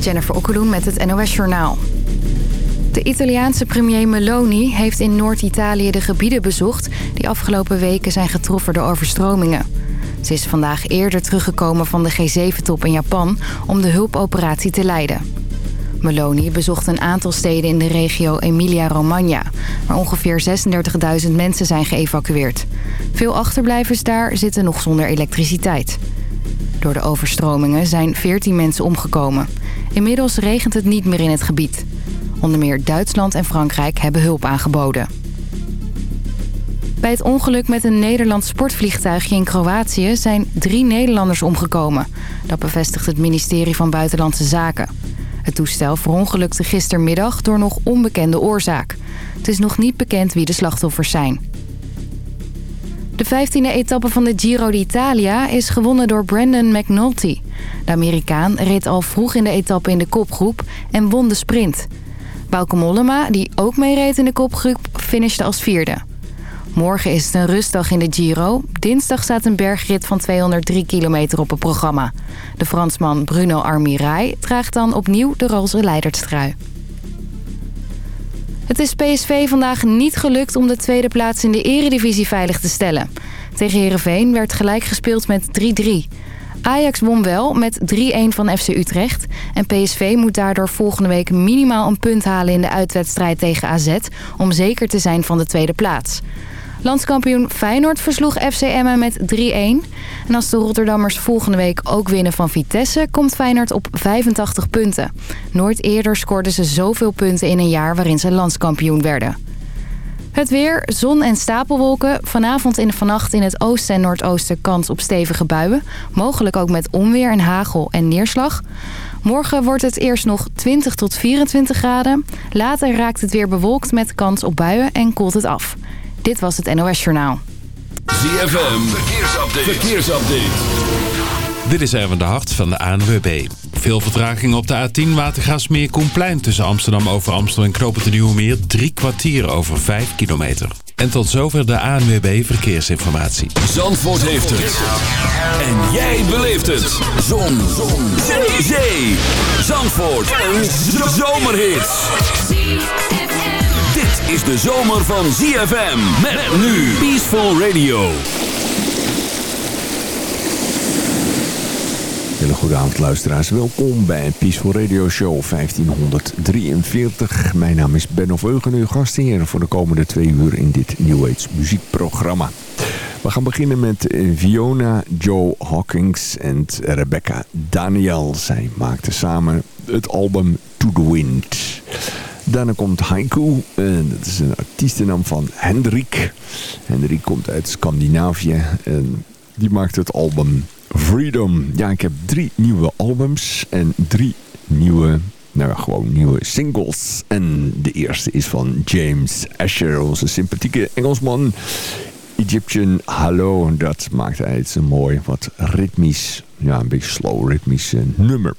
Jennifer Okkeloen met het NOS Journaal. De Italiaanse premier Meloni heeft in Noord-Italië de gebieden bezocht... die afgelopen weken zijn getroffen door overstromingen. Ze is vandaag eerder teruggekomen van de G7-top in Japan... om de hulpoperatie te leiden. Meloni bezocht een aantal steden in de regio Emilia-Romagna... waar ongeveer 36.000 mensen zijn geëvacueerd. Veel achterblijvers daar zitten nog zonder elektriciteit. Door de overstromingen zijn 14 mensen omgekomen. Inmiddels regent het niet meer in het gebied. Onder meer Duitsland en Frankrijk hebben hulp aangeboden. Bij het ongeluk met een Nederlands sportvliegtuigje in Kroatië zijn drie Nederlanders omgekomen. Dat bevestigt het ministerie van Buitenlandse Zaken. Het toestel verongelukte gistermiddag door nog onbekende oorzaak. Het is nog niet bekend wie de slachtoffers zijn. De 15e etappe van de Giro d'Italia is gewonnen door Brandon McNulty. De Amerikaan reed al vroeg in de etappe in de kopgroep en won de sprint. Bauke Mollema, die ook meereed in de kopgroep, finishte als vierde. Morgen is het een rustdag in de Giro. Dinsdag staat een bergrit van 203 kilometer op het programma. De Fransman Bruno Armirail draagt dan opnieuw de roze leiderstrui. Het is PSV vandaag niet gelukt om de tweede plaats in de eredivisie veilig te stellen. Tegen Heerenveen werd gelijk gespeeld met 3-3. Ajax won wel met 3-1 van FC Utrecht. En PSV moet daardoor volgende week minimaal een punt halen in de uitwedstrijd tegen AZ... om zeker te zijn van de tweede plaats. Landskampioen Feyenoord versloeg FC met 3-1. En als de Rotterdammers volgende week ook winnen van Vitesse... komt Feyenoord op 85 punten. Nooit eerder scoorden ze zoveel punten in een jaar waarin ze landskampioen werden. Het weer, zon en stapelwolken. Vanavond en vannacht in het oosten en noordoosten kans op stevige buien. Mogelijk ook met onweer en hagel en neerslag. Morgen wordt het eerst nog 20 tot 24 graden. Later raakt het weer bewolkt met kans op buien en koelt het af. Dit was het NOS Journaal. ZFM, verkeersupdate. verkeersupdate. Dit is Erwin de Hart van de ANWB. Veel vertraging op de A10 Watergasmeer Koenplein tussen Amsterdam over Amstel en Knopen Nieuwe Meer. Drie kwartier over vijf kilometer. En tot zover de ANWB Verkeersinformatie. Zandvoort heeft het. En jij beleeft het. Zon. Zon. Zee. Zandvoort. Een zomerhit. Is de zomer van ZFM. Met nu Peaceful Radio. Hele goede avond luisteraars. Welkom bij Peaceful Radio Show 1543. Mijn naam is Ben of Eugen, uw gastheer voor de komende twee uur in dit New Age muziekprogramma. We gaan beginnen met Fiona Joe Hawkins en Rebecca Daniel. Zij maakten samen het album To The Wind. Daarna komt Haiku. En dat is een artiestennaam van Hendrik. Hendrik komt uit Scandinavië. En die maakt het album Freedom. Ja, ik heb drie nieuwe albums en drie nieuwe, nou gewoon nieuwe singles. En de eerste is van James Asher, onze sympathieke Engelsman. Egyptian Hallo, dat maakt hij een mooi, wat ritmisch, ja een beetje slow ritmisch nummer.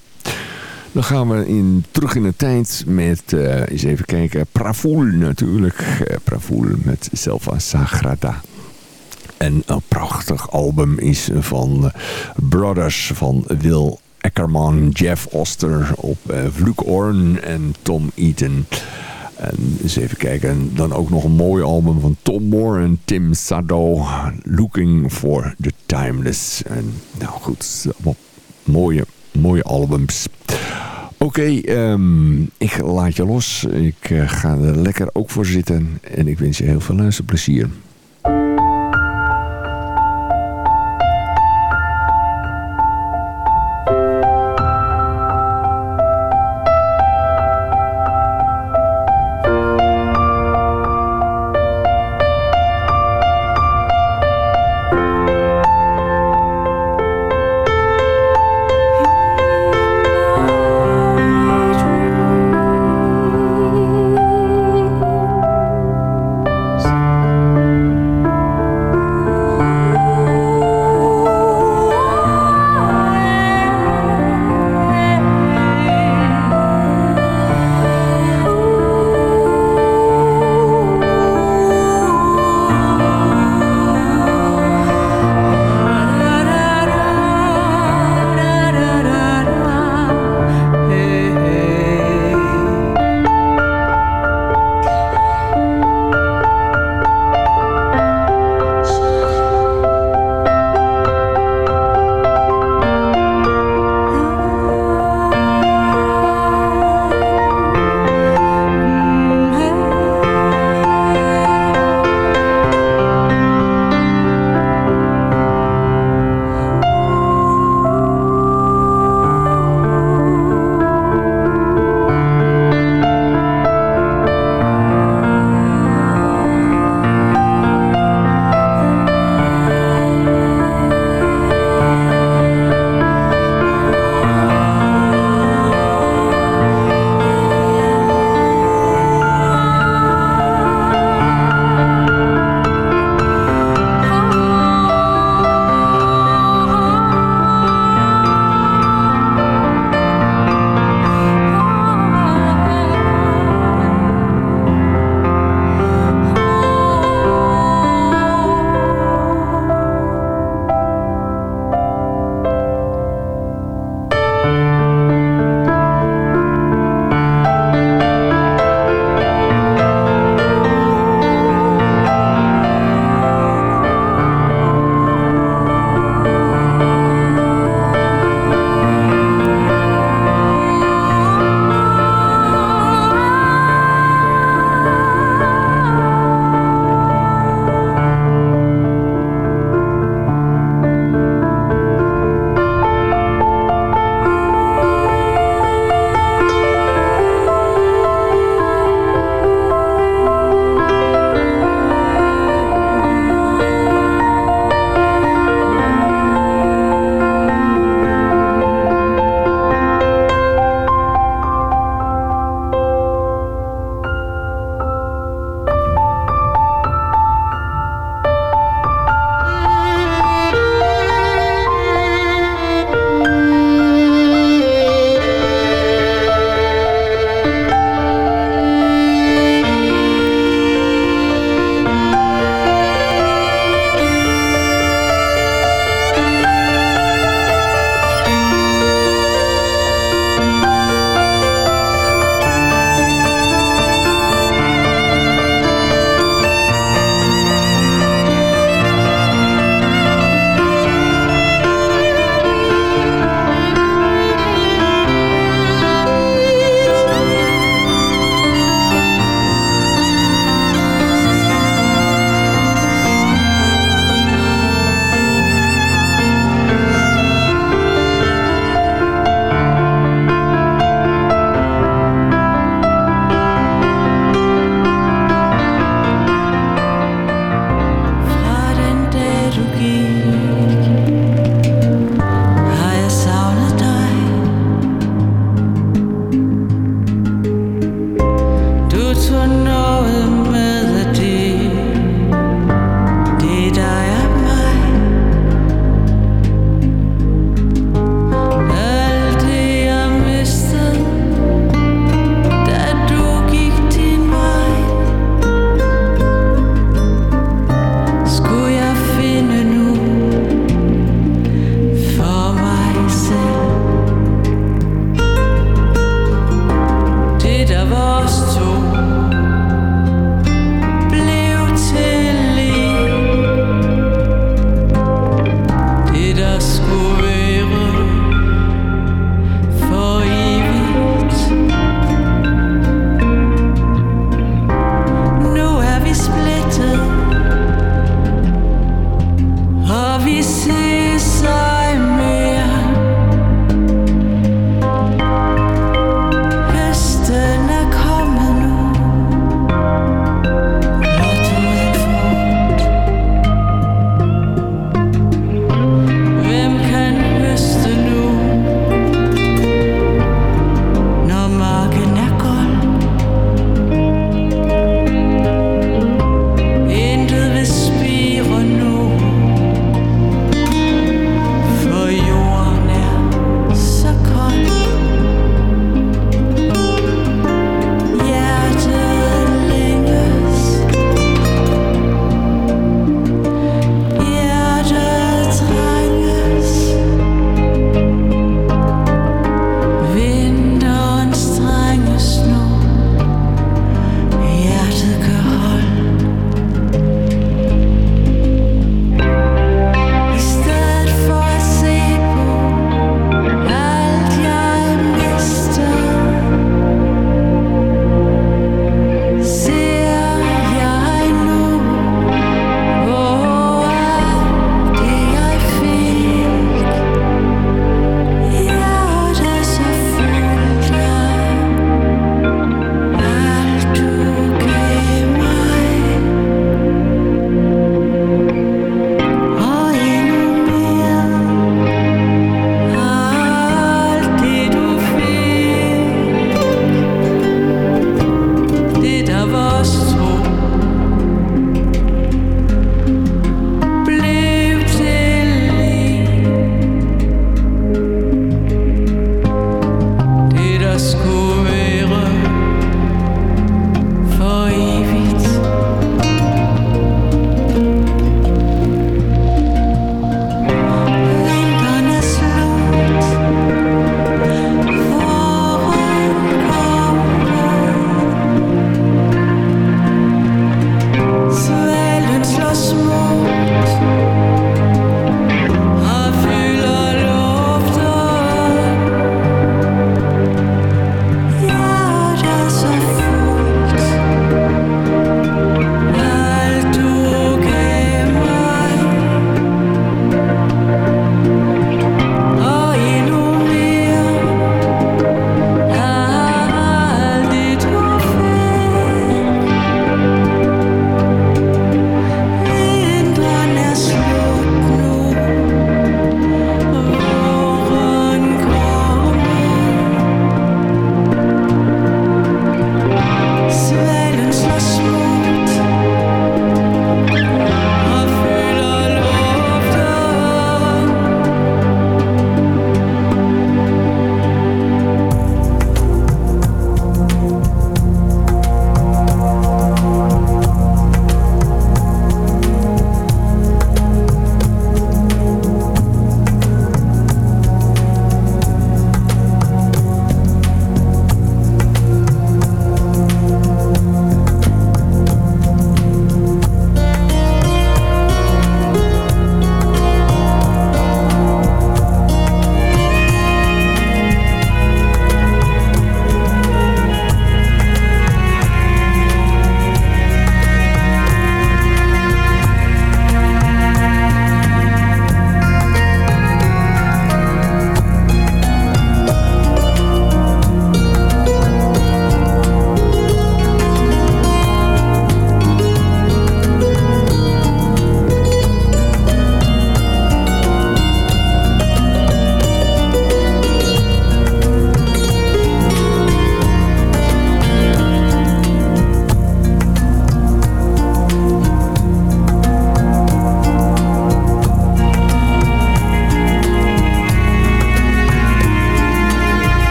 Dan gaan we in, terug in de tijd met, uh, eens even kijken, Pravoul natuurlijk. Uh, met Selva Sagrada. En een prachtig album is van Brothers van Will Eckerman, Jeff Oster op uh, en Tom Eaton. En eens even kijken. Dan ook nog een mooi album van Tom Moore en Tim Sado. Looking for the Timeless. En nou goed, mooie, mooie albums. Oké, um, ik laat je los. Ik uh, ga er lekker ook voor zitten. En ik wens je heel veel luisterplezier.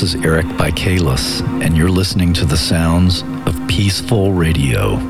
This is Eric Bikalis, and you're listening to the sounds of Peaceful Radio.